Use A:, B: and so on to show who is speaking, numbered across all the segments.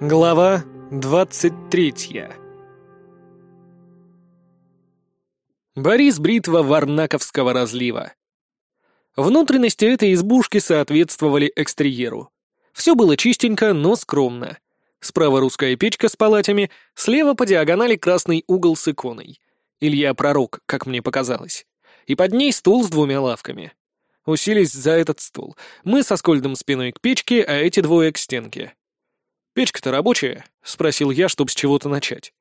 A: Глава двадцать третья Борис Бритва Варнаковского разлива. Внутренности этой избушки соответствовали экстерьеру. Все было чистенько, но скромно. Справа русская печка с палатями, слева по диагонали красный угол с иконой. Илья Пророк, как мне показалось. И под ней стул с двумя лавками. Уселись за этот стул. Мы со Скольдом спиной к печке, а эти двое к стенке. «Печка-то рабочая?» — спросил я, чтобы с чего-то начать.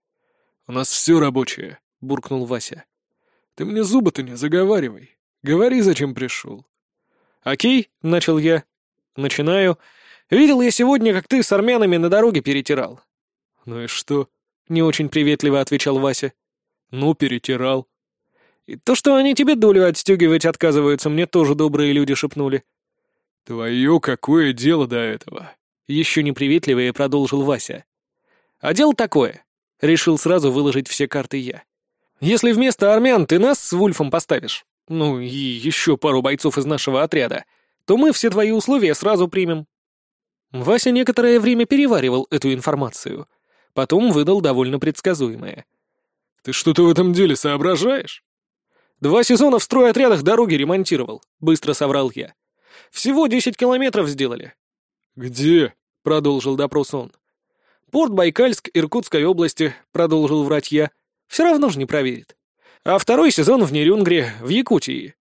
B: «У нас все рабочее», — буркнул Вася. «Ты мне зубы-то не заговаривай. Говори, зачем пришел».
A: «Окей», — начал я. «Начинаю. Видел я сегодня, как ты с армянами на дороге перетирал».
B: «Ну и что?»
A: — не очень приветливо отвечал Вася.
B: «Ну, перетирал».
A: «И то, что они тебе долю отстегивать отказываются, мне тоже добрые люди шепнули».
B: «Твое какое дело до этого?»
A: Еще неприветливее продолжил Вася. «А дело такое». Решил сразу выложить все карты я. «Если вместо армян ты нас с Вульфом поставишь, ну и еще пару бойцов из нашего отряда, то мы все твои условия сразу примем». Вася некоторое время переваривал эту информацию. Потом выдал довольно предсказуемое.
B: «Ты что-то в этом деле соображаешь?»
A: «Два сезона в стройотрядах дороги ремонтировал», — быстро соврал я. «Всего десять километров сделали».
B: «Где?» — продолжил допрос он.
A: «Порт Байкальск Иркутской области», — продолжил врать я. «Все равно же не проверит. А второй сезон в Нерюнгре, в Якутии».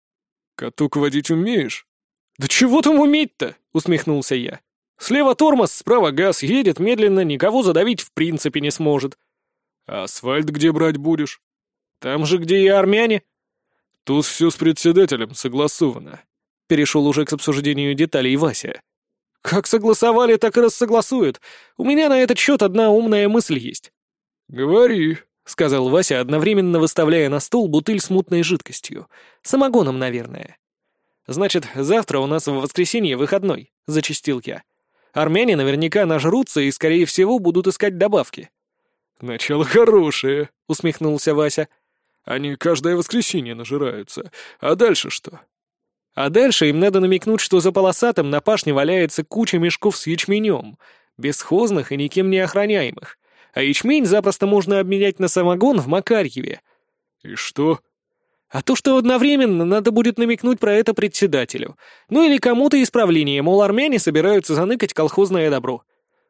B: «Катук водить умеешь?»
A: «Да чего там уметь-то?» — усмехнулся я. «Слева тормоз, справа газ, едет медленно, никого задавить в принципе не сможет».
B: «А асфальт где брать будешь?»
A: «Там же, где и армяне».
B: «Тут все с председателем согласовано», — перешел уже к обсуждению деталей Вася.
A: Как согласовали, так и рассогласуют. У меня на этот счет одна умная мысль есть.
B: Говори,
A: сказал Вася, одновременно выставляя на стол бутыль с мутной жидкостью. Самогоном, наверное. Значит, завтра у нас в воскресенье выходной, зачистил я. Армяне наверняка нажрутся и, скорее всего, будут искать добавки.
B: «Начало хорошее», — усмехнулся Вася. «Они каждое воскресенье нажираются. А дальше что?»
A: А дальше им надо намекнуть, что за полосатым на пашне валяется куча мешков с ячменем, бесхозных и никем не охраняемых. А ячмень запросто можно обменять на самогон в Макарьеве.
B: И что?
A: А то, что одновременно надо будет намекнуть про это председателю. Ну или кому-то из правления, мол, армяне собираются заныкать колхозное добро.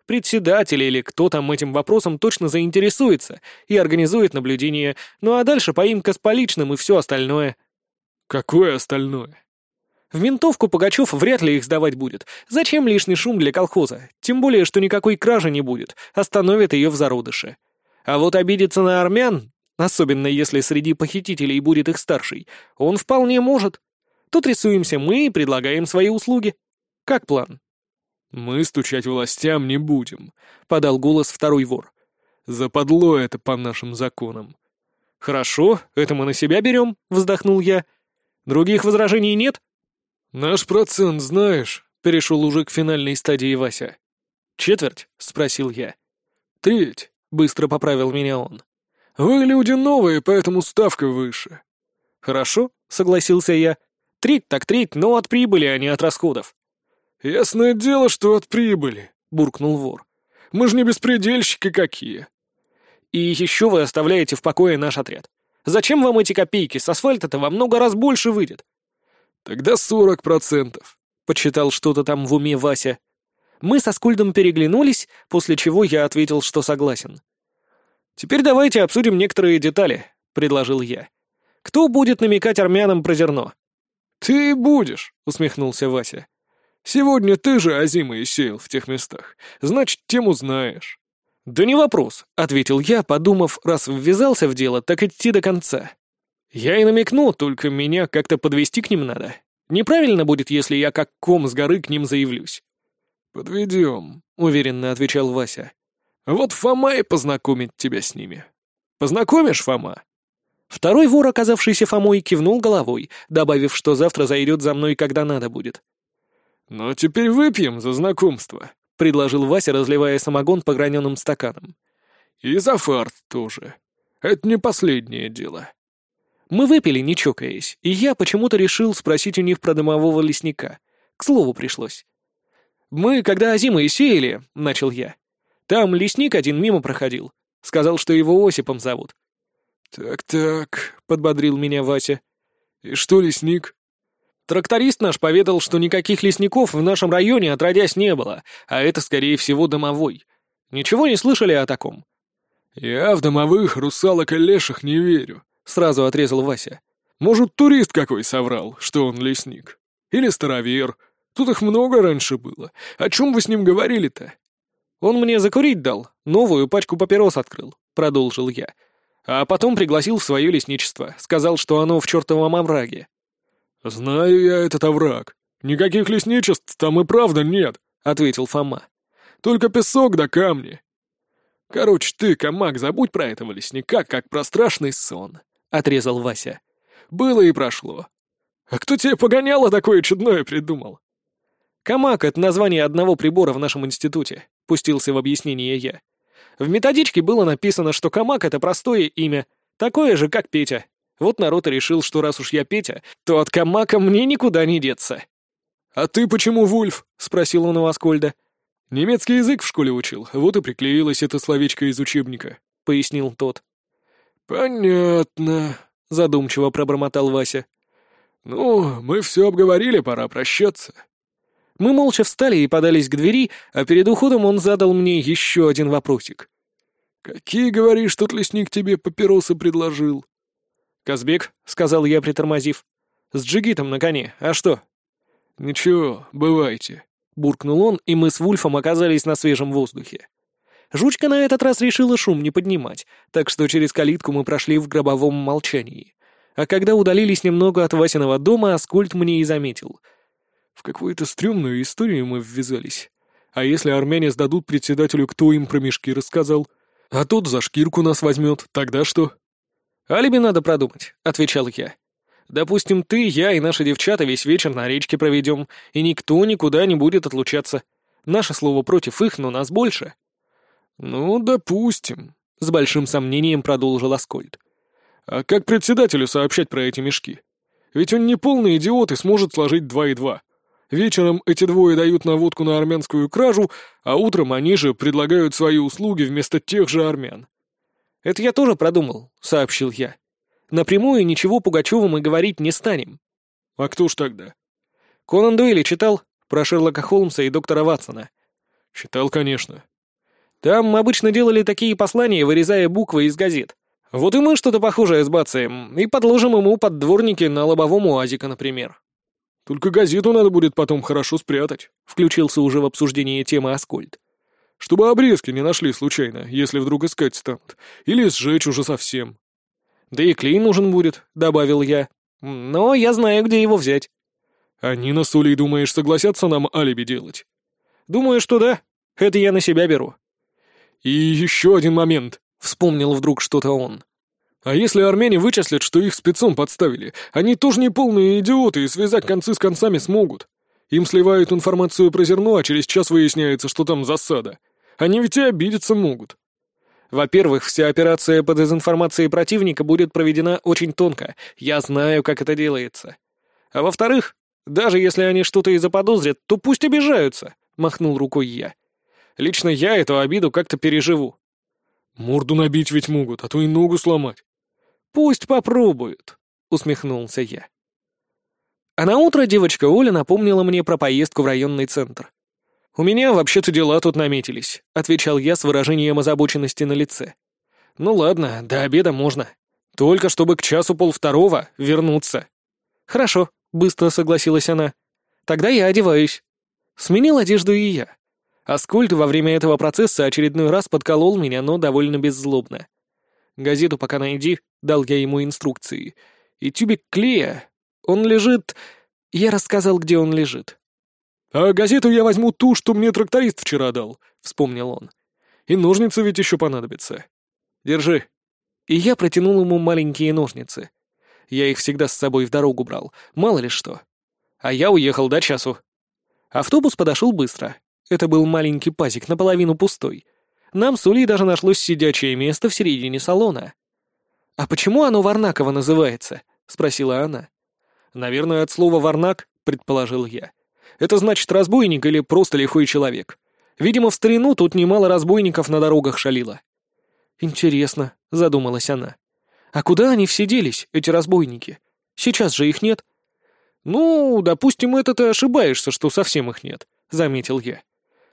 A: Председатель или кто там этим вопросом точно заинтересуется и организует наблюдение, ну а дальше поимка с поличным и все остальное.
B: Какое остальное?
A: В ментовку Пугачев вряд ли их сдавать будет. Зачем лишний шум для колхоза? Тем более, что никакой кражи не будет. Остановят ее в зародыше. А вот обидеться на армян, особенно если среди похитителей будет их старший, он вполне может. Тут рисуемся мы и предлагаем свои услуги. Как план?
B: «Мы стучать властям не будем», — подал голос второй вор.
A: «Западло это по нашим законам». «Хорошо, это мы на себя берем», — вздохнул я. «Других возражений нет?»
B: «Наш процент знаешь», — перешел уже к финальной стадии Вася.
A: «Четверть?» — спросил я.
B: «Треть», — быстро поправил меня он. «Вы люди новые, поэтому ставка выше».
A: «Хорошо», — согласился я. «Треть так треть, но от прибыли, а не от расходов».
B: «Ясное дело, что от прибыли», — буркнул вор. «Мы же не беспредельщики какие».
A: «И еще вы оставляете в покое наш отряд. Зачем вам эти копейки? С асфальта-то во много раз больше выйдет».
B: «Тогда сорок процентов», — почитал что-то там в уме Вася.
A: Мы со Скульдом переглянулись, после чего я ответил, что согласен. «Теперь давайте обсудим некоторые детали», — предложил я. «Кто будет намекать армянам про зерно?»
B: «Ты будешь», — усмехнулся Вася. «Сегодня ты же Азима и сеял в тех местах. Значит, тему знаешь».
A: «Да не вопрос», — ответил я, подумав, раз ввязался в дело, так идти до конца. Я и намекну, только меня как-то подвести к ним надо. Неправильно будет, если я как ком с горы к ним заявлюсь.
B: «Подведем», — уверенно отвечал Вася. «Вот Фома и познакомит тебя с ними. Познакомишь, Фома?»
A: Второй вор, оказавшийся Фомой, кивнул головой, добавив, что завтра зайдет за мной, когда надо будет.
B: «Ну, теперь выпьем за знакомство», — предложил Вася, разливая самогон по граненым стаканам. «И за фарт тоже. Это не последнее дело».
A: Мы выпили, не чокаясь, и я почему-то решил спросить у них про домового лесника. К слову пришлось. «Мы, когда озимы сеяли», — начал я, Там лесник один мимо проходил. Сказал, что его Осипом зовут.
B: «Так-так», — подбодрил меня Вася. «И что лесник?»
A: Тракторист наш поведал, что никаких лесников в нашем районе отродясь не было, а это, скорее всего, домовой. Ничего не слышали о таком?»
B: «Я в домовых, русалок и леших не верю», — сразу отрезал Вася. «Может, турист какой соврал, что он лесник? Или старовер? Тут их много раньше было. О чем вы с ним говорили-то?»
A: «Он мне закурить дал, новую пачку папирос открыл», — продолжил я. А потом пригласил в свое лесничество, сказал, что оно в чертовом овраге.
B: «Знаю я этот овраг. Никаких лесничеств там и правда нет», — ответил Фома. «Только песок да камни». «Короче, ты, Камак, забудь про этого лесника, как про страшный сон», — отрезал Вася. «Было и прошло. А кто тебе погоняло такое чудное придумал?»
A: «Камак — это название одного прибора в нашем институте», — пустился в объяснение я. «В методичке было написано, что Камак — это простое имя, такое же, как Петя. Вот народ и решил, что раз уж я Петя, то от Камака мне никуда не деться».
B: «А ты почему Вульф?» — спросил он у Аскольда. «Немецкий язык в школе учил, вот и приклеилось это словечко из учебника», — пояснил тот. «Понятно», — задумчиво пробормотал Вася. «Ну, мы все обговорили, пора прощаться».
A: Мы молча встали и подались к двери, а перед уходом он задал мне еще один вопросик.
B: «Какие, говоришь, тот лесник тебе папиросы предложил?»
A: «Казбек», — сказал я, притормозив. «С джигитом на коне. А что?»
B: «Ничего, бывайте», — буркнул он, и мы с Вульфом оказались на свежем воздухе.
A: Жучка на этот раз решила шум не поднимать, так что через калитку мы прошли в гробовом молчании. А когда удалились немного от Васиного дома, Аскольд мне и заметил.
B: В какую-то стрёмную историю мы ввязались. А если армяне сдадут председателю, кто им про мешки рассказал? А тот за шкирку нас возьмет, тогда что?
A: «Алиби надо продумать», — отвечал я. «Допустим, ты, я и наши девчата весь вечер на речке проведем, и никто никуда не будет отлучаться. Наше слово против их, но нас больше».
B: «Ну, допустим», — с большим сомнением продолжил Аскольд. «А как председателю сообщать про эти мешки? Ведь он не полный идиот и сможет сложить два и два. Вечером эти двое дают наводку на армянскую кражу, а утром они же предлагают свои услуги вместо тех же армян.
A: «Это я тоже продумал», — сообщил я. «Напрямую ничего Пугачеву мы говорить не станем».
B: «А кто ж тогда?»
A: «Конан Дуэли читал про Шерлока Холмса и доктора Ватсона».
B: «Читал, конечно».
A: «Там обычно делали такие послания, вырезая буквы из газет. Вот и мы что-то похожее сбацаем, и подложим ему под дворники на лобовом уазика, например».
B: «Только газету надо будет потом хорошо спрятать», — включился уже в обсуждение темы Аскольд. Чтобы обрезки не нашли случайно, если вдруг искать станут. Или сжечь уже совсем.
A: «Да и клей нужен будет», — добавил я. «Но я знаю, где его взять».
B: «Они на соли, думаешь, согласятся нам алиби делать?»
A: «Думаю, что да. Это я на себя беру».
B: «И еще один момент», — вспомнил вдруг что-то он. «А если армяне вычислят, что их спецом подставили, они тоже не полные идиоты и связать концы с концами смогут. Им сливают информацию про зерно, а через час выясняется, что там засада. Они ведь и обидеться могут.
A: Во-первых, вся операция по дезинформации противника будет проведена очень тонко. Я знаю, как это делается. А во-вторых, даже если они что-то и заподозрят, то пусть обижаются, — махнул рукой я. Лично я эту обиду как-то переживу.
B: Морду набить ведь могут, а то и ногу сломать.
A: Пусть попробуют, — усмехнулся я. А на утро девочка Оля напомнила мне про поездку в районный центр. «У меня вообще-то дела тут наметились», — отвечал я с выражением озабоченности на лице. «Ну ладно, до обеда можно. Только чтобы к часу полвторого вернуться». «Хорошо», — быстро согласилась она. «Тогда я одеваюсь». Сменил одежду и я. Аскольд во время этого процесса очередной раз подколол меня, но довольно беззлобно. «Газету пока найди», — дал я ему инструкции. «И тюбик клея, он лежит... Я рассказал, где он лежит.
B: «А газету я возьму ту, что мне тракторист вчера дал», — вспомнил он. «И ножницы ведь еще понадобятся. Держи».
A: И я протянул ему маленькие ножницы. Я их всегда с собой в дорогу брал, мало ли что. А я уехал до часу. Автобус подошел быстро. Это был маленький пазик, наполовину пустой. Нам с Улей даже нашлось сидячее место в середине салона. «А почему оно Варнаково называется?» — спросила она.
B: «Наверное, от слова «варнак», — предположил я. «Это значит разбойник или просто лихой человек.
A: Видимо, в старину тут немало разбойников на дорогах шалило. «Интересно», — задумалась она. «А куда они все делись, эти разбойники? Сейчас же их нет». «Ну, допустим, это ты ошибаешься, что совсем их нет», — заметил я.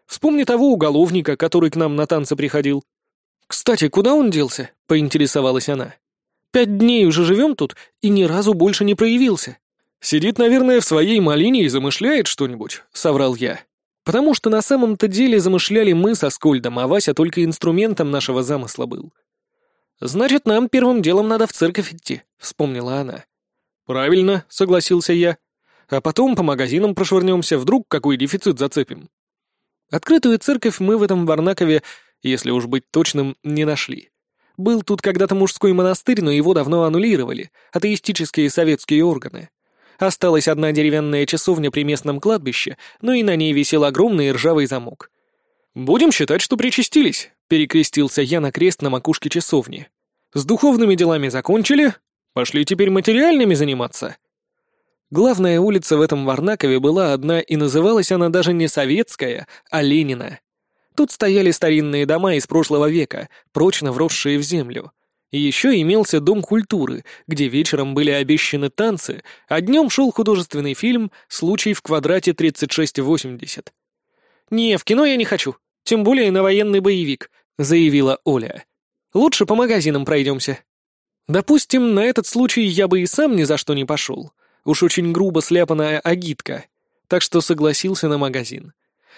A: «Вспомни того уголовника, который к нам на танцы приходил». «Кстати, куда он делся?» — поинтересовалась она. «Пять дней уже живем тут, и ни разу больше не проявился». «Сидит, наверное, в своей малине и замышляет что-нибудь», — соврал я. Потому что на самом-то деле замышляли мы со Скольдом, а Вася только инструментом нашего замысла был. «Значит, нам первым делом надо в церковь идти», — вспомнила она. «Правильно», — согласился я. «А потом по магазинам прошвырнемся, вдруг какой дефицит зацепим». Открытую церковь мы в этом Варнакове, если уж быть точным, не нашли. Был тут когда-то мужской монастырь, но его давно аннулировали, атеистические советские органы. Осталась одна деревянная часовня при местном кладбище, но и на ней висел огромный ржавый замок. «Будем считать, что причастились», — перекрестился я на крест на макушке часовни. «С духовными делами закончили? Пошли теперь материальными заниматься». Главная улица в этом Варнакове была одна, и называлась она даже не Советская, а Ленина. Тут стояли старинные дома из прошлого века, прочно вросшие в землю — еще имелся Дом культуры, где вечером были обещаны танцы, а днем шел художественный фильм «Случай в квадрате 3680». «Не, в кино я не хочу, тем более на военный боевик», — заявила Оля. «Лучше по магазинам пройдемся». Допустим, на этот случай я бы и сам ни за что не пошел. Уж очень грубо сляпанная агитка. Так что согласился на магазин.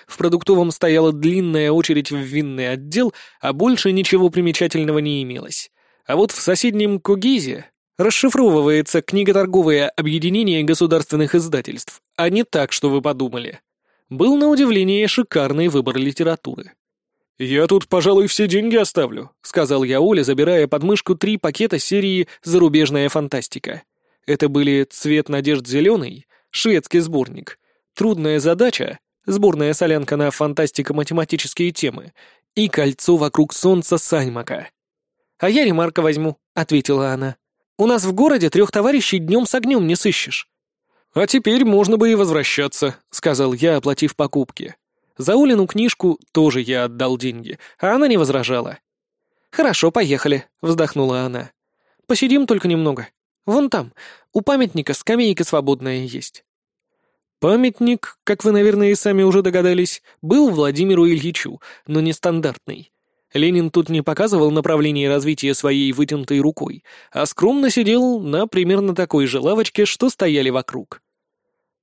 A: В продуктовом стояла длинная очередь в винный отдел, а больше ничего примечательного не имелось. А вот в соседнем Кугизе расшифровывается книготорговое объединение государственных издательств, а не так, что вы подумали. Был на удивление шикарный выбор литературы. «Я тут, пожалуй, все деньги оставлю», — сказал я Оле, забирая под мышку три пакета серии «Зарубежная фантастика». Это были «Цвет надежд зеленый», «Шведский сборник», «Трудная задача», сборная солянка на фантастико-математические темы и «Кольцо вокруг солнца Саймака». «А я ремарка возьму», — ответила она. «У нас в городе трех товарищей днем с огнем не сыщешь». «А теперь можно бы и возвращаться», — сказал я, оплатив покупки. За Улину книжку тоже я отдал деньги, а она не возражала. «Хорошо, поехали», — вздохнула она. «Посидим только немного. Вон там, у памятника скамейка свободная есть». Памятник, как вы, наверное, и сами уже догадались, был Владимиру Ильичу, но нестандартный. Ленин тут не показывал направление развития своей вытянутой рукой, а скромно сидел на примерно такой же лавочке, что стояли вокруг.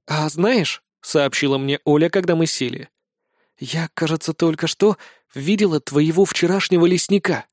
A: «А знаешь», — сообщила мне Оля, когда мы сели, — «я, кажется, только что видела твоего вчерашнего лесника».